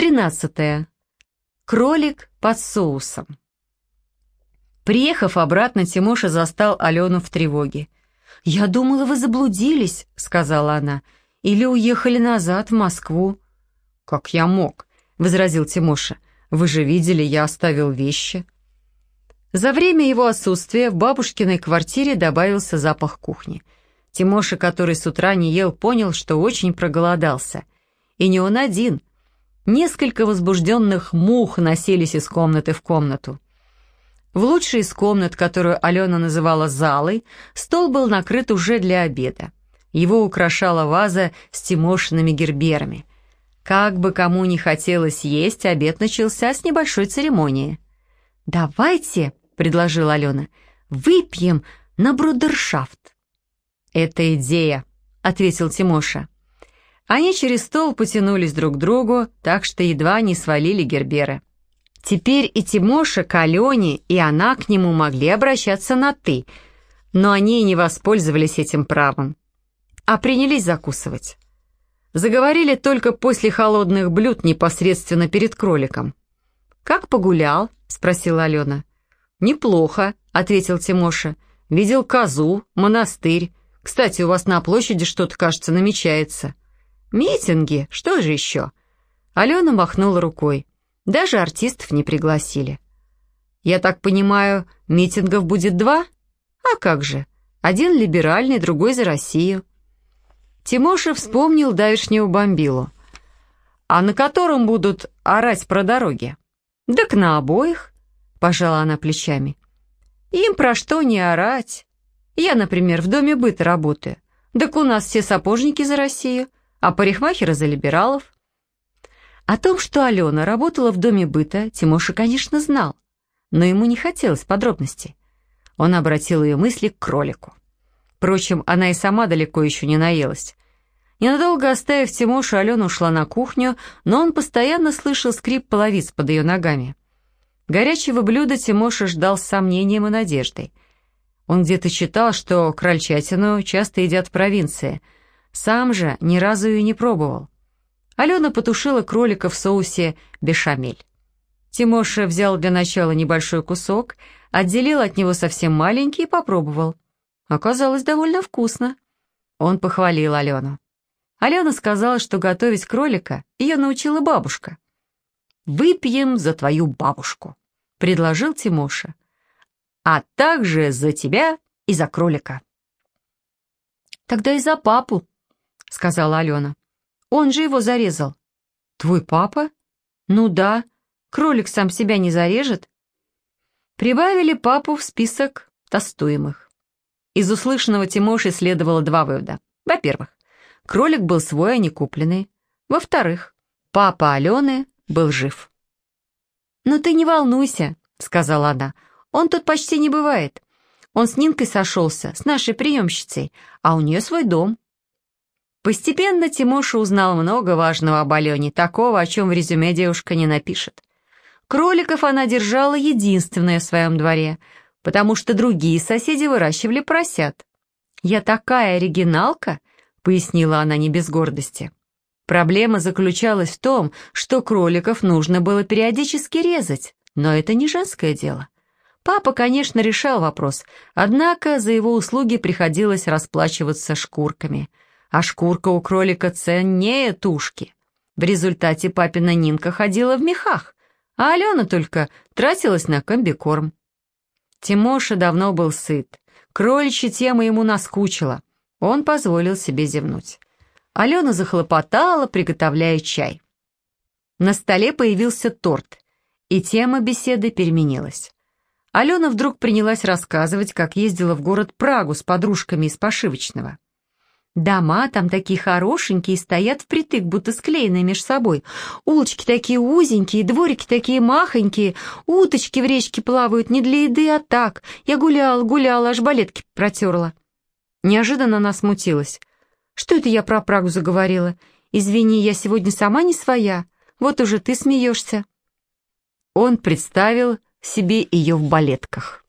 Тринадцатое. Кролик под соусом. Приехав обратно, Тимоша застал Алену в тревоге. «Я думала, вы заблудились», — сказала она, — «или уехали назад, в Москву». «Как я мог?» — возразил Тимоша. «Вы же видели, я оставил вещи». За время его отсутствия в бабушкиной квартире добавился запах кухни. Тимоша, который с утра не ел, понял, что очень проголодался. И не он один. Несколько возбужденных мух носились из комнаты в комнату. В лучшей из комнат, которую Алена называла залой, стол был накрыт уже для обеда. Его украшала ваза с Тимошиными герберами. Как бы кому ни хотелось есть, обед начался с небольшой церемонии. «Давайте», — предложила Алена, — «выпьем на брудершафт». «Это идея», — ответил Тимоша. Они через стол потянулись друг к другу, так что едва не свалили Гербера. Теперь и Тимоша к Алене, и она к нему могли обращаться на «ты», но они не воспользовались этим правом, а принялись закусывать. Заговорили только после холодных блюд непосредственно перед кроликом. «Как погулял?» — спросила Алена. «Неплохо», — ответил Тимоша. «Видел козу, монастырь. Кстати, у вас на площади что-то, кажется, намечается». «Митинги, что же еще?» Алена махнула рукой. Даже артистов не пригласили. Я так понимаю, митингов будет два? А как же? Один либеральный, другой за Россию. Тимоша вспомнил давешнего бомбилу. А на котором будут орать про дороги? Так на обоих, пожала она плечами. Им про что не орать. Я, например, в доме быта работаю. Так у нас все сапожники за Россию, а парикмахеры за либералов. О том, что Алена работала в доме быта, Тимоша, конечно, знал, но ему не хотелось подробностей. Он обратил ее мысли к кролику. Впрочем, она и сама далеко еще не наелась. Ненадолго оставив Тимошу, Алена ушла на кухню, но он постоянно слышал скрип половиц под ее ногами. Горячего блюда Тимоша ждал с сомнением и надеждой. Он где-то читал, что крольчатину часто едят в провинции. Сам же ни разу ее не пробовал. Алена потушила кролика в соусе бешамель. Тимоша взял для начала небольшой кусок, отделил от него совсем маленький и попробовал. Оказалось довольно вкусно. Он похвалил Алену. Алена сказала, что готовить кролика ее научила бабушка. «Выпьем за твою бабушку», — предложил Тимоша. «А также за тебя и за кролика». «Тогда и за папу», — сказала Алена. Он же его зарезал. Твой папа? Ну да, кролик сам себя не зарежет. Прибавили папу в список тостуемых. Из услышанного Тимоши следовало два вывода. Во-первых, кролик был свой, а не купленный. Во-вторых, папа Алены был жив. «Ну ты не волнуйся», — сказала она, — «он тут почти не бывает. Он с Нинкой сошелся, с нашей приемщицей, а у нее свой дом. Постепенно Тимоша узнал много важного об Алене, такого, о чем в резюме девушка не напишет. Кроликов она держала единственная в своем дворе, потому что другие соседи выращивали поросят. «Я такая оригиналка», — пояснила она не без гордости. Проблема заключалась в том, что кроликов нужно было периодически резать, но это не женское дело. Папа, конечно, решал вопрос, однако за его услуги приходилось расплачиваться шкурками — а шкурка у кролика ценнее тушки. В результате папина Нинка ходила в мехах, а Алена только тратилась на комбикорм. Тимоша давно был сыт. Кроличья тема ему наскучила. Он позволил себе зевнуть. Алена захлопотала, приготовляя чай. На столе появился торт, и тема беседы переменилась. Алена вдруг принялась рассказывать, как ездила в город Прагу с подружками из пошивочного. Дома там такие хорошенькие, стоят впритык, будто склеенные между собой. Улочки такие узенькие, дворики такие махонькие, уточки в речке плавают не для еды, а так. Я гуляла, гуляла, аж балетки протерла. Неожиданно она смутилась. Что это я про Прагу заговорила? Извини, я сегодня сама не своя. Вот уже ты смеешься. Он представил себе ее в балетках.